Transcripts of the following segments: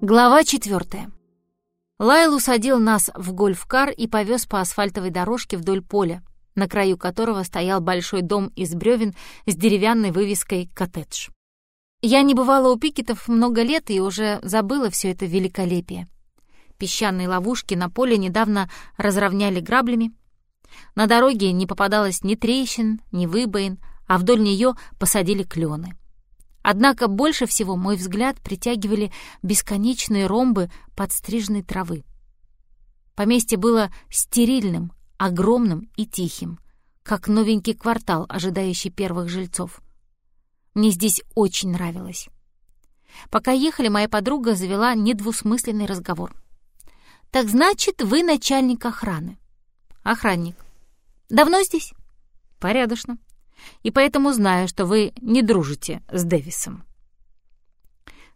Глава четвертая. Лайл усадил нас в гольф-кар и повез по асфальтовой дорожке вдоль поля, на краю которого стоял большой дом из бревен с деревянной вывеской «Коттедж». Я не бывала у Пикетов много лет и уже забыла все это великолепие. Песчаные ловушки на поле недавно разровняли граблями. На дороге не попадалось ни трещин, ни выбоин, а вдоль нее посадили клены. Однако больше всего мой взгляд притягивали бесконечные ромбы подстриженной травы. Поместье было стерильным, огромным и тихим, как новенький квартал, ожидающий первых жильцов. Мне здесь очень нравилось. Пока ехали, моя подруга завела недвусмысленный разговор. «Так значит, вы начальник охраны?» «Охранник». «Давно здесь?» «Порядочно и поэтому знаю, что вы не дружите с Дэвисом».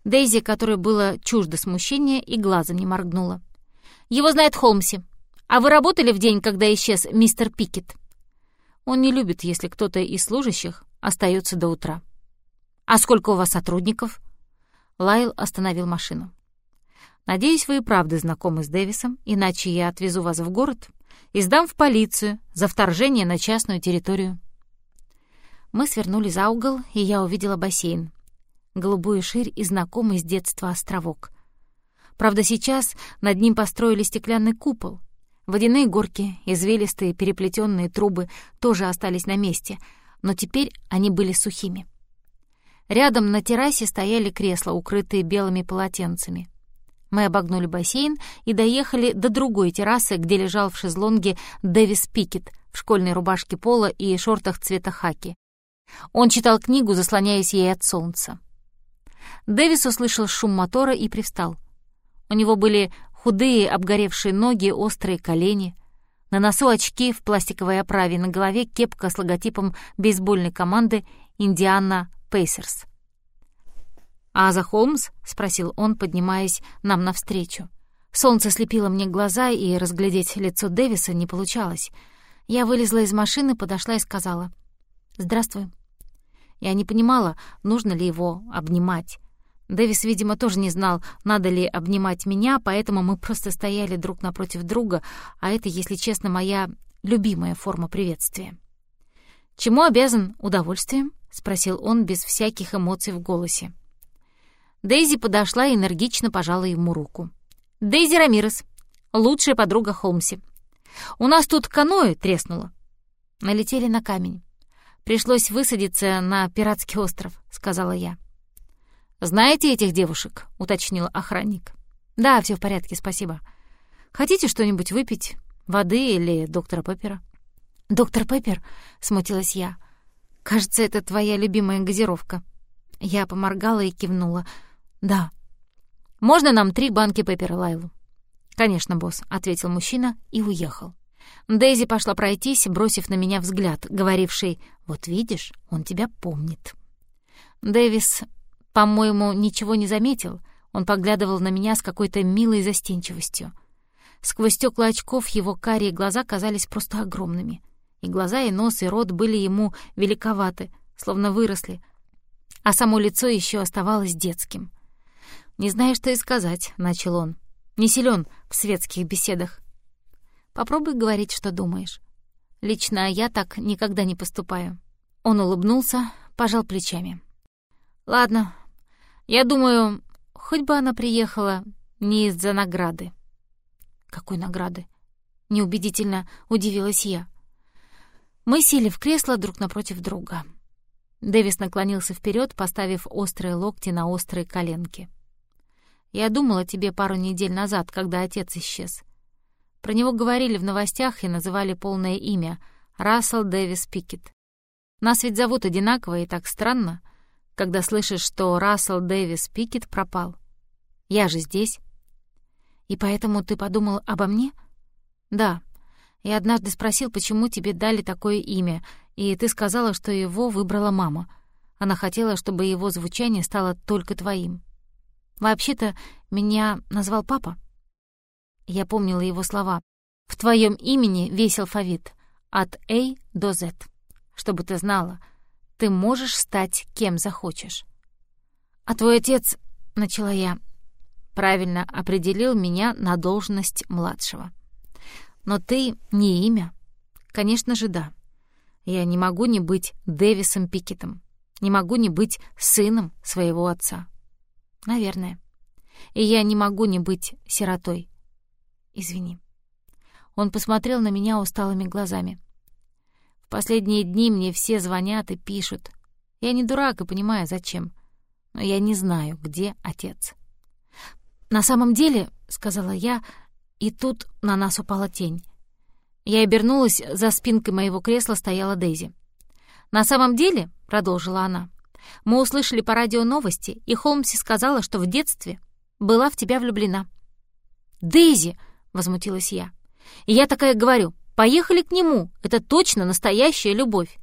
Дейзи, которой было чуждо смущение, и глазом не моргнула. «Его знает Холмси. А вы работали в день, когда исчез мистер Пикет?» Он не любит, если кто-то из служащих остается до утра. «А сколько у вас сотрудников?» Лайл остановил машину. «Надеюсь, вы и правда знакомы с Дэвисом, иначе я отвезу вас в город и сдам в полицию за вторжение на частную территорию». Мы свернули за угол, и я увидела бассейн. Голубую ширь и знакомый с детства островок. Правда, сейчас над ним построили стеклянный купол. Водяные горки, извилистые переплетенные трубы тоже остались на месте, но теперь они были сухими. Рядом на террасе стояли кресла, укрытые белыми полотенцами. Мы обогнули бассейн и доехали до другой террасы, где лежал в шезлонге Дэвис Пикет в школьной рубашке пола и шортах цвета хаки. Он читал книгу, заслоняясь ей от солнца. Дэвис услышал шум мотора и привстал. У него были худые обгоревшие ноги, острые колени. На носу очки в пластиковой оправе, на голове кепка с логотипом бейсбольной команды «Индиана Пейсерс». «А за Холмс?» — спросил он, поднимаясь нам навстречу. Солнце слепило мне глаза, и разглядеть лицо Дэвиса не получалось. Я вылезла из машины, подошла и сказала «Здравствуй». Я не понимала, нужно ли его обнимать. Дэвис, видимо, тоже не знал, надо ли обнимать меня, поэтому мы просто стояли друг напротив друга, а это, если честно, моя любимая форма приветствия. «Чему обязан удовольствием?» — спросил он без всяких эмоций в голосе. Дейзи подошла и энергично пожала ему руку. «Дейзи Рамирес, лучшая подруга Холмси. У нас тут каноэ треснуло». Налетели на камень. Пришлось высадиться на пиратский остров», — сказала я. «Знаете этих девушек?» — уточнил охранник. «Да, все в порядке, спасибо. Хотите что-нибудь выпить? Воды или доктора Пеппера?» «Доктор Пеппер?» — смутилась я. «Кажется, это твоя любимая газировка». Я поморгала и кивнула. «Да». «Можно нам три банки Пеппера, Лайлу?» «Конечно, босс», — ответил мужчина и уехал. Дейзи пошла пройтись, бросив на меня взгляд, говоривший «Вот видишь, он тебя помнит». Дэвис, по-моему, ничего не заметил. Он поглядывал на меня с какой-то милой застенчивостью. Сквозь стекла очков его карие глаза казались просто огромными. И глаза, и нос, и рот были ему великоваты, словно выросли, а само лицо еще оставалось детским. «Не знаю, что и сказать», — начал он. «Не силен в светских беседах. Попробуй говорить, что думаешь. Лично я так никогда не поступаю». Он улыбнулся, пожал плечами. «Ладно, я думаю, хоть бы она приехала не из-за награды». «Какой награды?» — неубедительно удивилась я. Мы сели в кресло друг напротив друга. Дэвис наклонился вперед, поставив острые локти на острые коленки. «Я думала тебе пару недель назад, когда отец исчез. Про него говорили в новостях и называли полное имя — Рассел Дэвис Пикет. Нас ведь зовут одинаково, и так странно, когда слышишь, что Рассел Дэвис Пикет пропал. Я же здесь. И поэтому ты подумал обо мне? Да. Я однажды спросил, почему тебе дали такое имя, и ты сказала, что его выбрала мама. Она хотела, чтобы его звучание стало только твоим. Вообще-то меня назвал папа. Я помнила его слова. «В твоем имени весь алфавит, от A до Z. Чтобы ты знала, ты можешь стать кем захочешь». «А твой отец...» — начала я. правильно определил меня на должность младшего. Но ты не имя. Конечно же, да. Я не могу не быть Дэвисом Пикетом. Не могу не быть сыном своего отца. Наверное. И я не могу не быть сиротой. Извини. Он посмотрел на меня усталыми глазами. В последние дни мне все звонят и пишут. Я не дурак и понимаю, зачем. Но я не знаю, где отец. «На самом деле», — сказала я, и тут на нас упала тень. Я обернулась, за спинкой моего кресла стояла Дейзи. «На самом деле», — продолжила она, — «мы услышали по радио новости, и Холмси сказала, что в детстве была в тебя влюблена». «Дейзи!» — возмутилась я. И я такая говорю, поехали к нему, это точно настоящая любовь.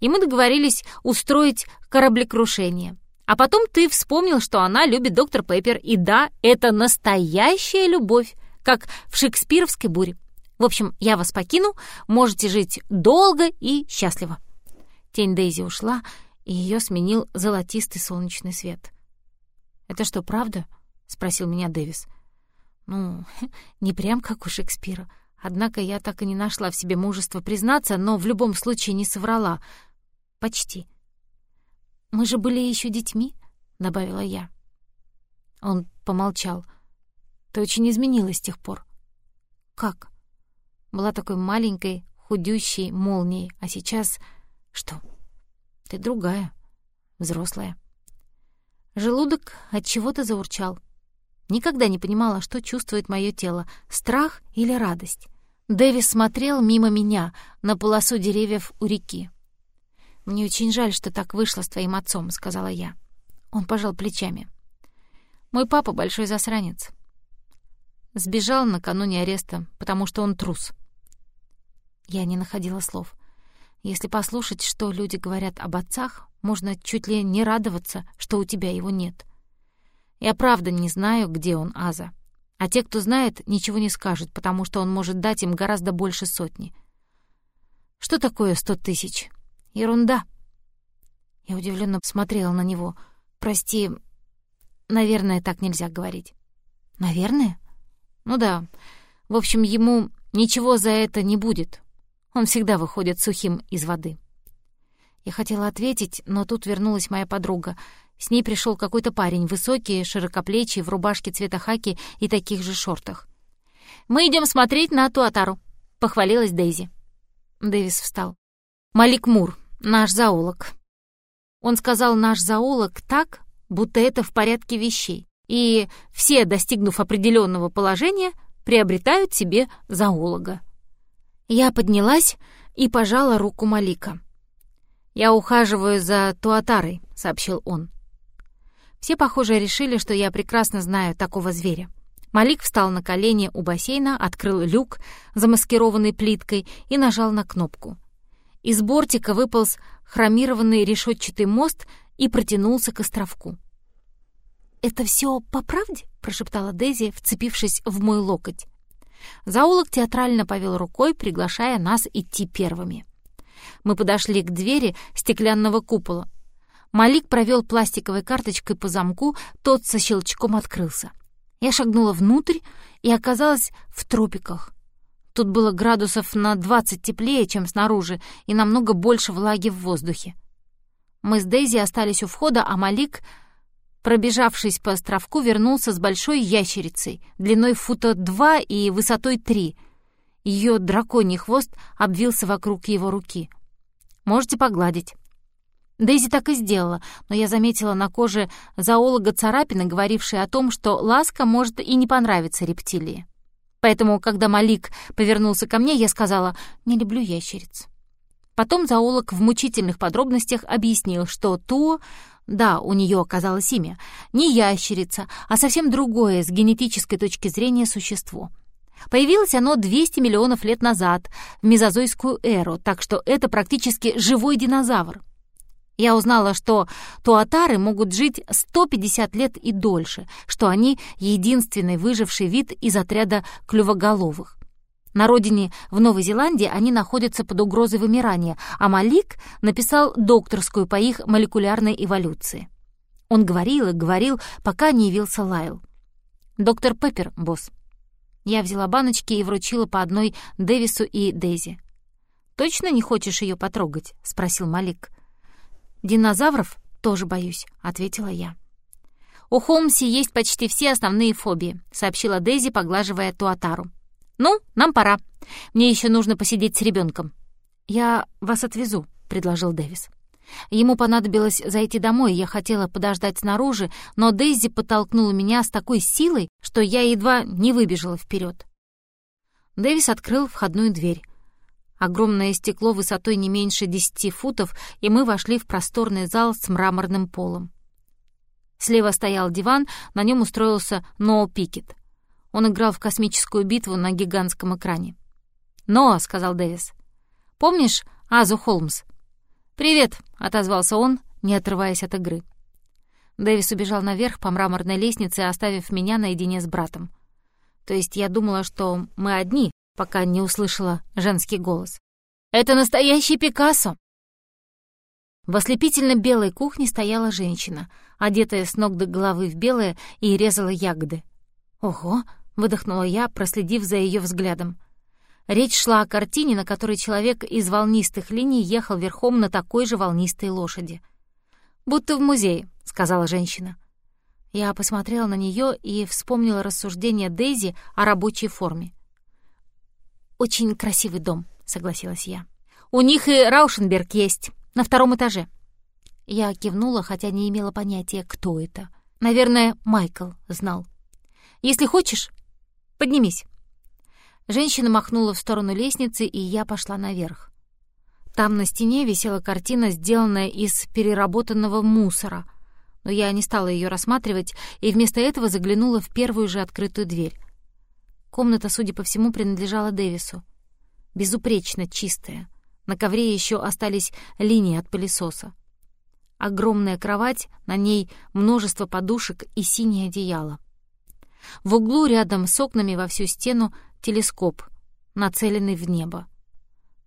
И мы договорились устроить кораблекрушение. А потом ты вспомнил, что она любит доктор Пеппер, и да, это настоящая любовь, как в шекспировской буре. В общем, я вас покину, можете жить долго и счастливо». Тень Дейзи ушла, и ее сменил золотистый солнечный свет. «Это что, правда?» — спросил меня Дэвис. «Ну, не прям как у Шекспира. Однако я так и не нашла в себе мужества признаться, но в любом случае не соврала. Почти. «Мы же были еще детьми», — добавила я. Он помолчал. «Ты очень изменилась с тех пор». «Как?» Была такой маленькой, худющей молнией, а сейчас... Что? Ты другая, взрослая. Желудок от чего-то заурчал. Никогда не понимала, что чувствует мое тело — страх или радость. Дэвис смотрел мимо меня на полосу деревьев у реки. «Мне очень жаль, что так вышло с твоим отцом», — сказала я. Он пожал плечами. «Мой папа большой засранец. Сбежал накануне ареста, потому что он трус». Я не находила слов. Если послушать, что люди говорят об отцах, можно чуть ли не радоваться, что у тебя его нет. Я правда не знаю, где он, Аза. А те, кто знает, ничего не скажут, потому что он может дать им гораздо больше сотни. Что такое сто тысяч? Ерунда. Я удивленно смотрела на него. Прости, наверное, так нельзя говорить. Наверное? Ну да. В общем, ему ничего за это не будет. Он всегда выходит сухим из воды. Я хотела ответить, но тут вернулась моя подруга — с ней пришел какой-то парень, высокий, широкоплечий, в рубашке цвета хаки и таких же шортах. «Мы идем смотреть на Туатару», — похвалилась Дейзи. Дэвис встал. «Малик Мур, наш зоолог». Он сказал «наш зоолог» так, будто это в порядке вещей, и все, достигнув определенного положения, приобретают себе зоолога. Я поднялась и пожала руку Малика. «Я ухаживаю за Туатарой», — сообщил он. Все, похоже, решили, что я прекрасно знаю такого зверя. Малик встал на колени у бассейна, открыл люк, замаскированный плиткой, и нажал на кнопку. Из бортика выполз хромированный решетчатый мост и протянулся к островку. «Это все по правде?» — прошептала Дейзи, вцепившись в мой локоть. Заулок театрально повел рукой, приглашая нас идти первыми. Мы подошли к двери стеклянного купола. Малик провел пластиковой карточкой по замку, тот со щелчком открылся. Я шагнула внутрь и оказалась в тропиках. Тут было градусов на 20 теплее, чем снаружи, и намного больше влаги в воздухе. Мы с Дейзи остались у входа, а Малик, пробежавшись по островку, вернулся с большой ящерицей, длиной фута два и высотой три. Ее драконий хвост обвился вокруг его руки. «Можете погладить». Дейзи так и сделала, но я заметила на коже зоолога царапины, говорившие о том, что ласка может и не понравиться рептилии. Поэтому, когда Малик повернулся ко мне, я сказала «не люблю ящериц». Потом зоолог в мучительных подробностях объяснил, что то, да, у нее оказалось имя, не ящерица, а совсем другое с генетической точки зрения существо. Появилось оно 200 миллионов лет назад, в мезозойскую эру, так что это практически живой динозавр. Я узнала, что туатары могут жить 150 лет и дольше, что они единственный выживший вид из отряда клювоголовых. На родине в Новой Зеландии они находятся под угрозой вымирания, а Малик написал докторскую по их молекулярной эволюции. Он говорил и говорил, пока не явился Лайл. «Доктор Пеппер, босс». Я взяла баночки и вручила по одной Дэвису и Дейзи. «Точно не хочешь ее потрогать?» — спросил Малик. «Динозавров тоже боюсь», — ответила я. «У Холмси есть почти все основные фобии», — сообщила Дейзи, поглаживая Туатару. «Ну, нам пора. Мне еще нужно посидеть с ребенком. «Я вас отвезу», — предложил Дэвис. Ему понадобилось зайти домой, я хотела подождать снаружи, но Дейзи подтолкнула меня с такой силой, что я едва не выбежала вперед. Дэвис открыл входную дверь. Огромное стекло высотой не меньше десяти футов, и мы вошли в просторный зал с мраморным полом. Слева стоял диван, на нем устроился Ноа Пикет. Он играл в космическую битву на гигантском экране. «Ноа», — сказал Дэвис, — «помнишь Азу Холмс?» «Привет», — отозвался он, не отрываясь от игры. Дэвис убежал наверх по мраморной лестнице, оставив меня наедине с братом. То есть я думала, что мы одни, пока не услышала женский голос. «Это настоящий Пикассо!» В ослепительно-белой кухне стояла женщина, одетая с ног до головы в белое, и резала ягоды. «Ого!» — выдохнула я, проследив за ее взглядом. Речь шла о картине, на которой человек из волнистых линий ехал верхом на такой же волнистой лошади. «Будто в музее», — сказала женщина. Я посмотрела на нее и вспомнила рассуждение Дейзи о рабочей форме. «Очень красивый дом», — согласилась я. «У них и Раушенберг есть, на втором этаже». Я кивнула, хотя не имела понятия, кто это. Наверное, Майкл знал. «Если хочешь, поднимись». Женщина махнула в сторону лестницы, и я пошла наверх. Там на стене висела картина, сделанная из переработанного мусора, но я не стала ее рассматривать и вместо этого заглянула в первую же открытую дверь. Комната, судя по всему, принадлежала Дэвису. Безупречно чистая. На ковре еще остались линии от пылесоса. Огромная кровать, на ней множество подушек и синее одеяло. В углу рядом с окнами во всю стену телескоп, нацеленный в небо.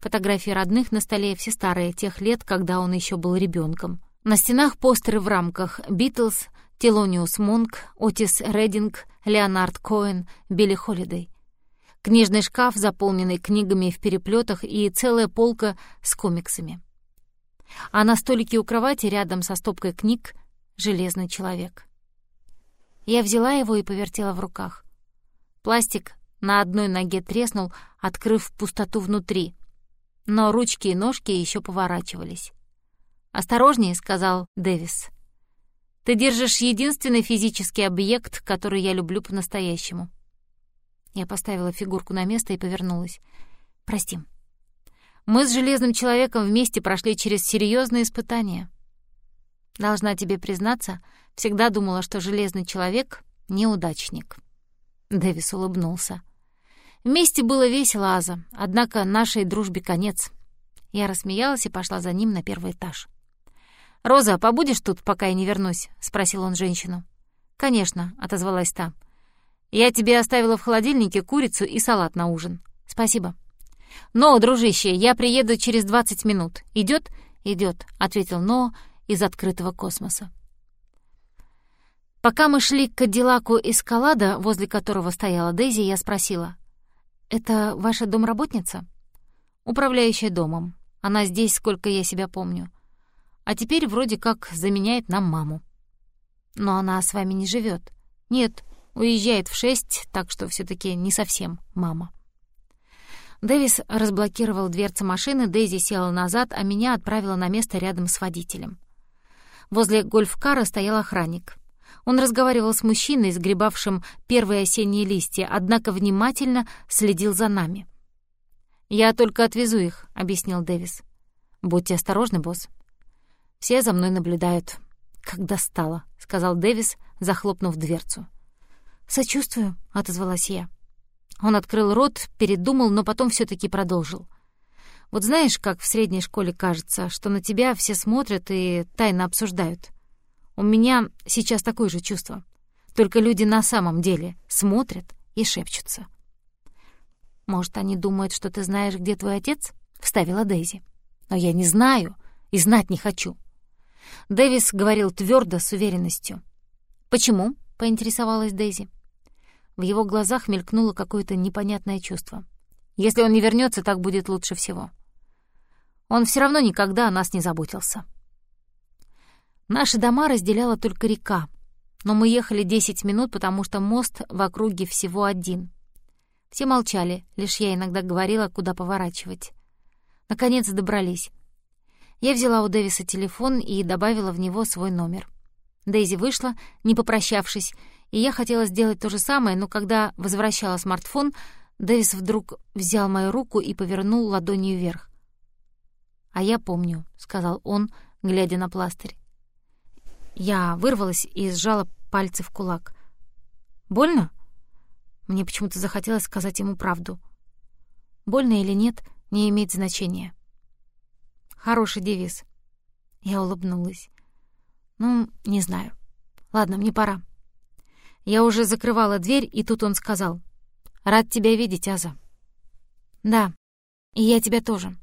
Фотографии родных на столе все старые, тех лет, когда он еще был ребенком. На стенах постеры в рамках «Битлз», «Телониус Монк», «Отис Рединг», «Леонард Коэн», «Билли Холидей». Книжный шкаф, заполненный книгами в переплетах и целая полка с комиксами. А на столике у кровати рядом со стопкой книг «Железный человек». Я взяла его и повертела в руках. Пластик на одной ноге треснул, открыв пустоту внутри. Но ручки и ножки еще поворачивались. «Осторожнее», — сказал Дэвис. «Ты держишь единственный физический объект, который я люблю по-настоящему». Я поставила фигурку на место и повернулась. «Прости. Мы с Железным Человеком вместе прошли через серьезные испытания. Должна тебе признаться, всегда думала, что Железный Человек — неудачник». Дэвис улыбнулся. Вместе было весело, Аза, однако нашей дружбе конец. Я рассмеялась и пошла за ним на первый этаж. «Роза, побудешь тут, пока я не вернусь?» — спросил он женщину. «Конечно», — отозвалась та. «Я тебе оставила в холодильнике курицу и салат на ужин. Спасибо». «Но, дружище, я приеду через двадцать минут. Идет? Идет, ответил Но из открытого космоса. Пока мы шли к Кадиллаку Эскалада, возле которого стояла Дейзи, я спросила, «Это ваша домработница?» «Управляющая домом. Она здесь, сколько я себя помню. А теперь вроде как заменяет нам маму». «Но она с вами не живет. «Нет, уезжает в шесть, так что все таки не совсем мама». Дэвис разблокировал дверцы машины, Дейзи села назад, а меня отправила на место рядом с водителем. Возле гольф-кара стоял охранник — он разговаривал с мужчиной, сгребавшим первые осенние листья, однако внимательно следил за нами. «Я только отвезу их», — объяснил Дэвис. «Будьте осторожны, босс». «Все за мной наблюдают». «Как достало», — сказал Дэвис, захлопнув дверцу. «Сочувствую», — отозвалась я. Он открыл рот, передумал, но потом все таки продолжил. «Вот знаешь, как в средней школе кажется, что на тебя все смотрят и тайно обсуждают?» У меня сейчас такое же чувство. Только люди на самом деле смотрят и шепчутся. «Может, они думают, что ты знаешь, где твой отец?» — вставила Дейзи. «Но я не знаю и знать не хочу». Дэвис говорил твердо, с уверенностью. «Почему?» — поинтересовалась Дейзи. В его глазах мелькнуло какое-то непонятное чувство. «Если он не вернется, так будет лучше всего. Он все равно никогда о нас не заботился». Наши дома разделяла только река, но мы ехали 10 минут, потому что мост в округе всего один. Все молчали, лишь я иногда говорила, куда поворачивать. Наконец добрались. Я взяла у Дэвиса телефон и добавила в него свой номер. Дейзи вышла, не попрощавшись, и я хотела сделать то же самое, но когда возвращала смартфон, Дэвис вдруг взял мою руку и повернул ладонью вверх. «А я помню», — сказал он, глядя на пластырь. Я вырвалась и сжала пальцы в кулак. «Больно?» Мне почему-то захотелось сказать ему правду. Больно или нет, не имеет значения. Хороший девиз. Я улыбнулась. Ну, не знаю. Ладно, мне пора. Я уже закрывала дверь, и тут он сказал. «Рад тебя видеть, Аза». «Да, и я тебя тоже».